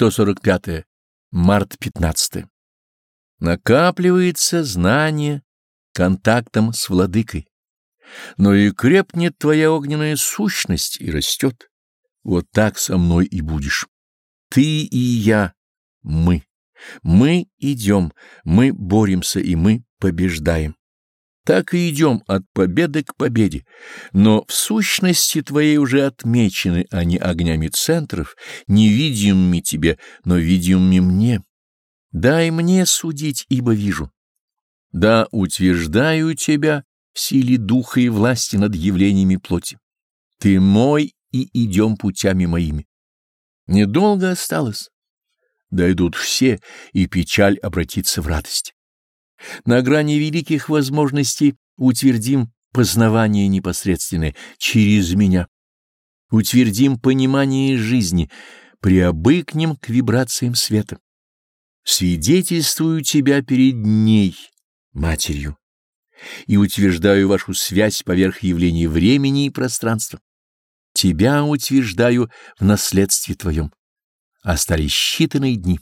145. Март 15. Накапливается знание контактом с владыкой, но и крепнет твоя огненная сущность и растет. Вот так со мной и будешь. Ты и я, мы. Мы идем, мы боремся и мы побеждаем. Так и идем от победы к победе, но в сущности твоей уже отмечены они огнями центров, невидимыми тебе, но видимыми мне. Дай мне судить, ибо вижу. Да, утверждаю тебя в силе духа и власти над явлениями плоти. Ты мой и идем путями моими. Недолго осталось. Дойдут все, и печаль обратится в радость. На грани великих возможностей утвердим познавание непосредственное через меня. Утвердим понимание жизни, приобыкнем к вибрациям света. Свидетельствую тебя перед ней, матерью, и утверждаю вашу связь поверх явлений времени и пространства. Тебя утверждаю в наследстве твоем. Остались считанные дни.